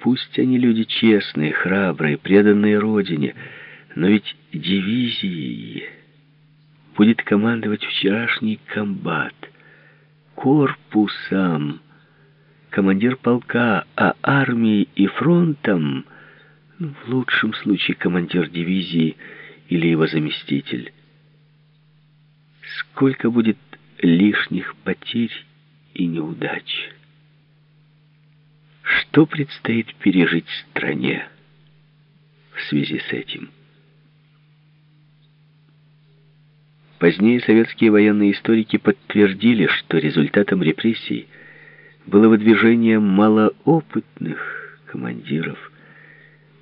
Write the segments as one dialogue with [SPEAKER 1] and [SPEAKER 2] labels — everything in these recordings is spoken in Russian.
[SPEAKER 1] Пусть они люди честные, храбрые, преданные родине, но ведь дивизией будет командовать вчерашний комбат, корпусом, командир полка, а армией и фронтом, ну, в лучшем случае командир дивизии или его заместитель. Сколько будет лишних потерь и неудач? Что предстоит пережить стране в связи с этим? Позднее советские военные историки подтвердили, что результатом репрессий было выдвижение малоопытных командиров.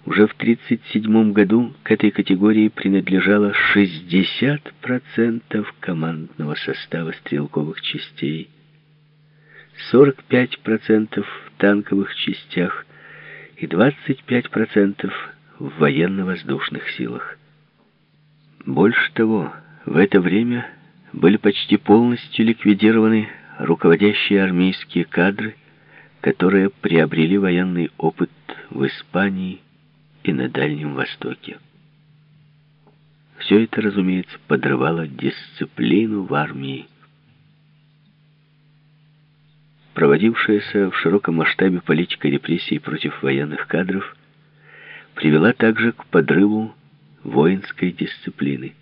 [SPEAKER 1] Уже в 1937 году к этой категории принадлежало 60% командного состава стрелковых частей, 45% в танковых частях и 25% в военно-воздушных силах. Больше того, в это время были почти полностью ликвидированы руководящие армейские кадры, которые приобрели военный опыт в Испании и на Дальнем Востоке. Все это, разумеется, подрывало дисциплину в армии проводившаяся в широком масштабе политика репрессий против военных кадров, привела также к подрыву воинской дисциплины.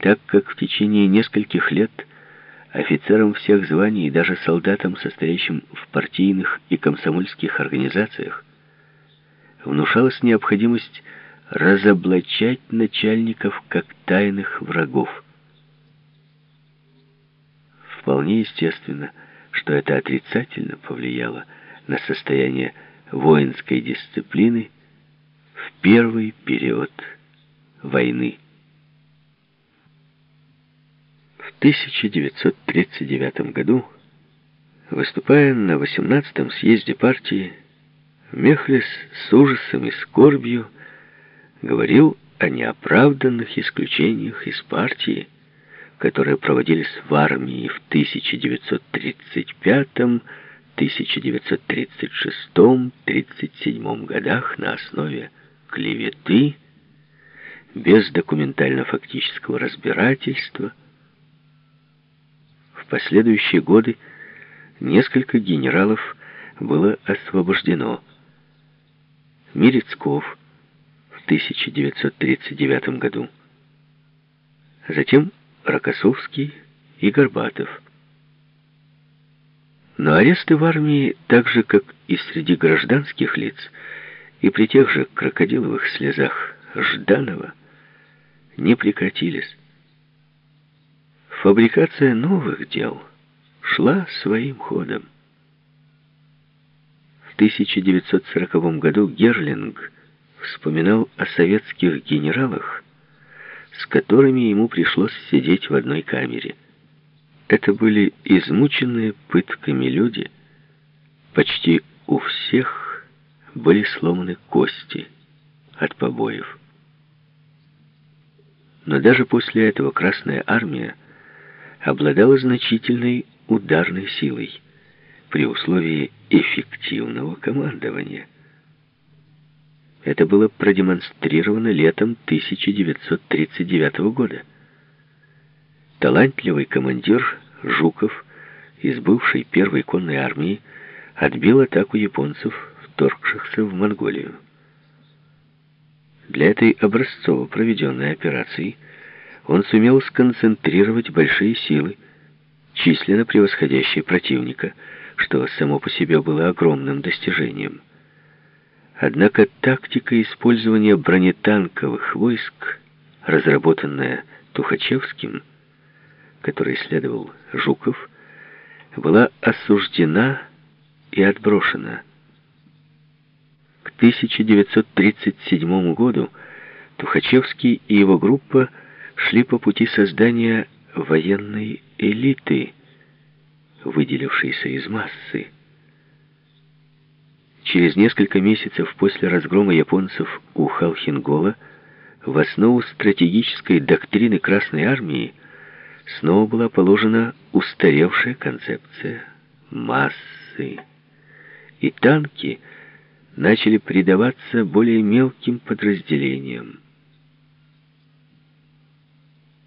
[SPEAKER 1] Так как в течение нескольких лет офицерам всех званий и даже солдатам, состоящим в партийных и комсомольских организациях, внушалась необходимость разоблачать начальников как тайных врагов. Вполне естественно, что это отрицательно повлияло на состояние воинской дисциплины в первый период войны. В 1939 году, выступая на 18-м съезде партии, Мехлис с ужасом и скорбью говорил о неоправданных исключениях из партии, которые проводились в армии в 1935, 1936, 1937 годах на основе клеветы, без документально-фактического разбирательства. В последующие годы несколько генералов было освобождено. Мирецков в 1939 году. Затем Рокоссовский и Горбатов. Но аресты в армии, так же как и среди гражданских лиц, и при тех же крокодиловых слезах Жданова, не прекратились. Фабрикация новых дел шла своим ходом. В 1940 году Герлинг вспоминал о советских генералах, с которыми ему пришлось сидеть в одной камере. Это были измученные пытками люди. Почти у всех были сломаны кости от побоев. Но даже после этого Красная Армия обладала значительной ударной силой при условии эффективного командования – это было продемонстрировано летом 1939 года. Талантливый командир Жуков из бывшей первой конной армии отбил атаку японцев, вторгшихся в Монголию. Для этой образцово проведенной операции он сумел сконцентрировать большие силы, численно превосходящие противника, что само по себе было огромным достижением. Однако тактика использования бронетанковых войск, разработанная Тухачевским, который следовал Жуков, была осуждена и отброшена. К 1937 году Тухачевский и его группа шли по пути создания военной элиты, выделившейся из массы. Через несколько месяцев после разгрома японцев у Халхингола в основу стратегической доктрины Красной Армии снова была положена устаревшая концепция массы. И танки начали предаваться более мелким подразделениям.